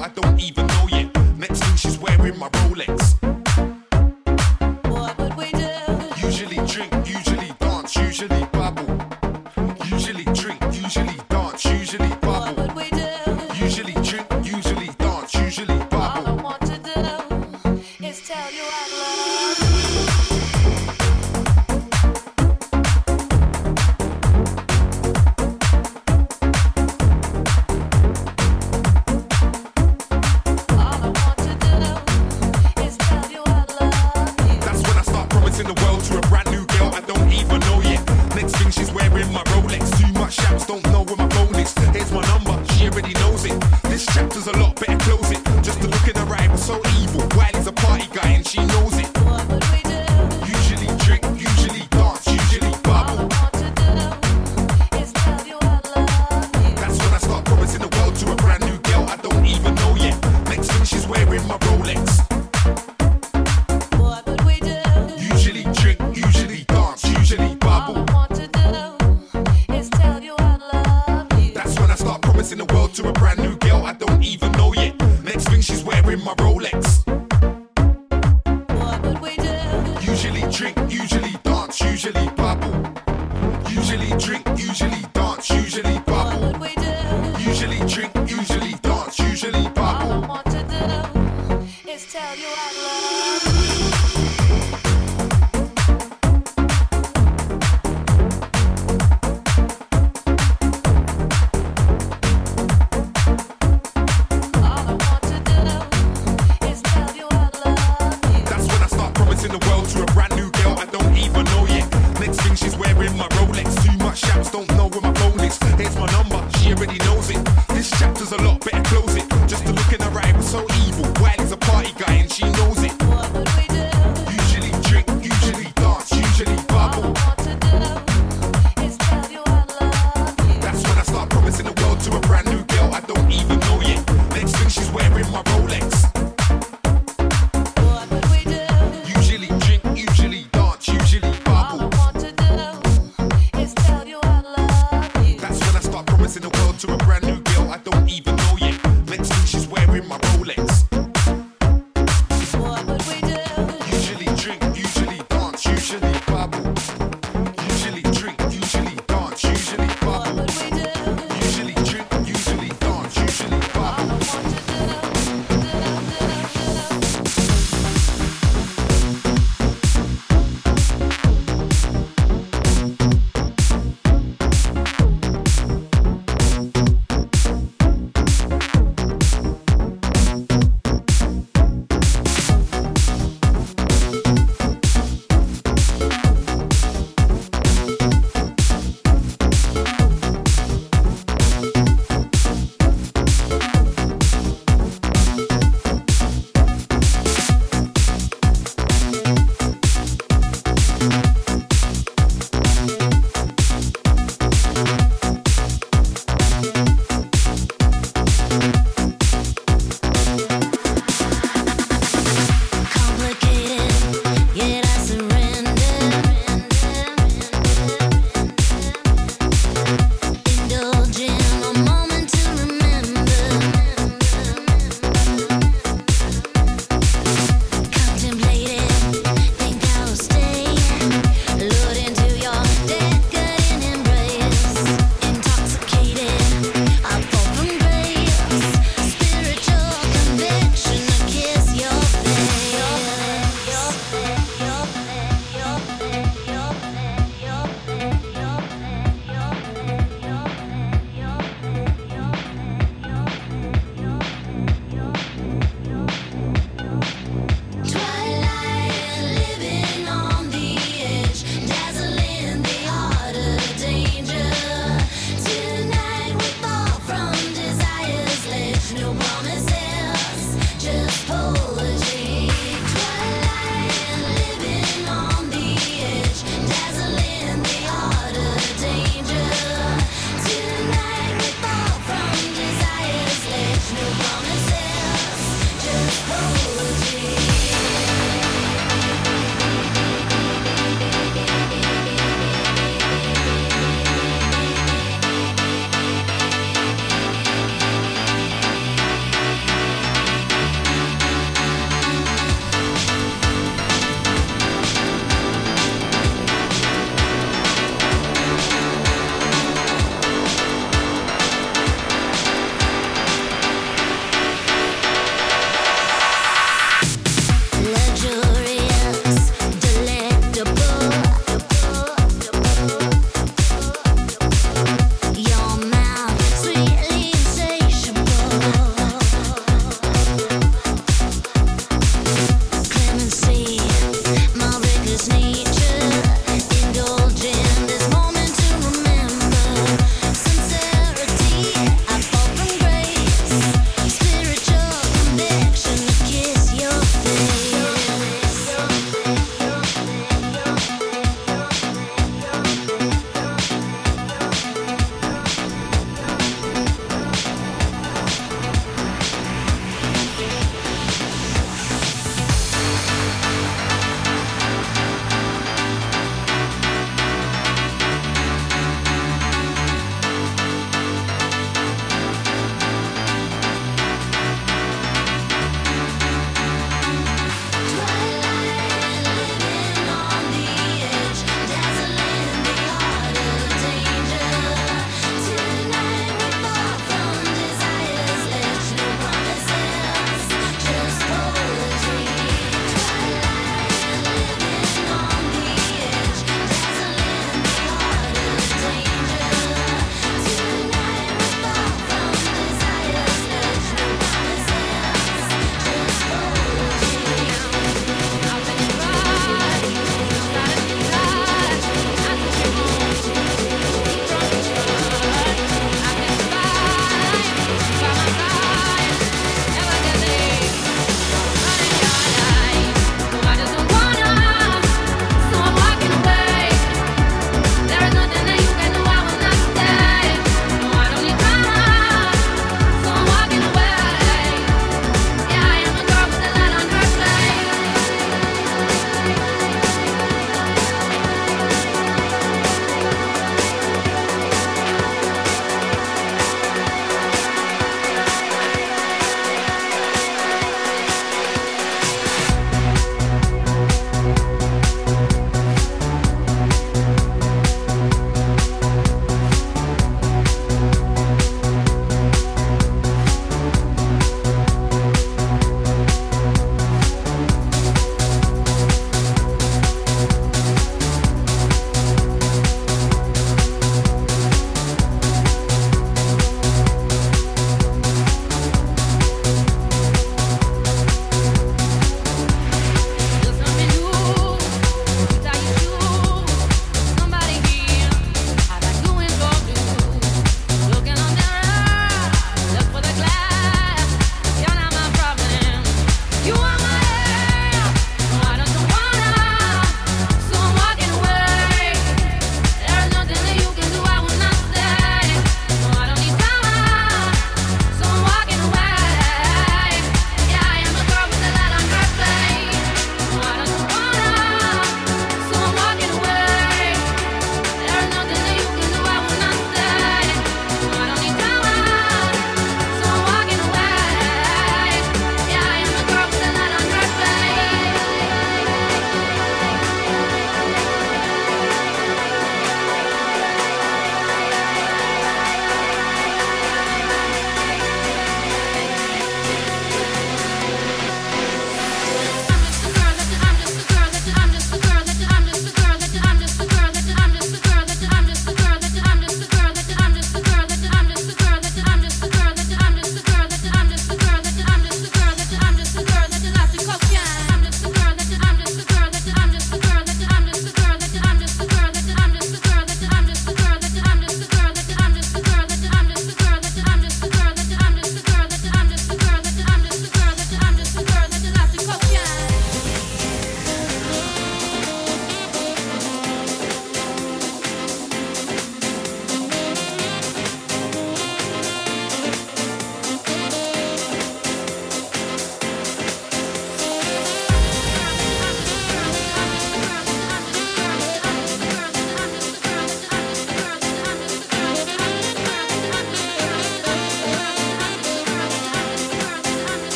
I don't even know yet. Next thing she's wearing my Rolex. trouble with my phone is. Here's my number, she already knows it. This chapter's a lot, better close it. Just the look in her eye was so evil. Wiley's a party guy and she knows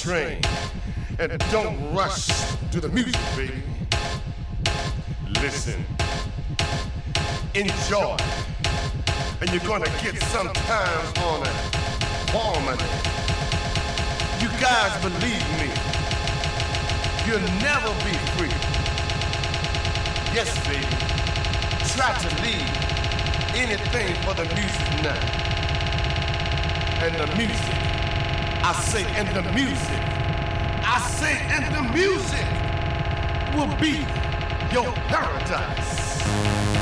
train and don't rush to the music, baby. Listen, enjoy, and you're gonna get some time on it, harmony. You guys believe me, you'll never be free. Yes, baby, try to leave anything for the music now, and the music. I say, and the music, I say, and the music will be your paradise.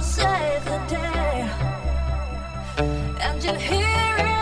Little Arrow is in the house.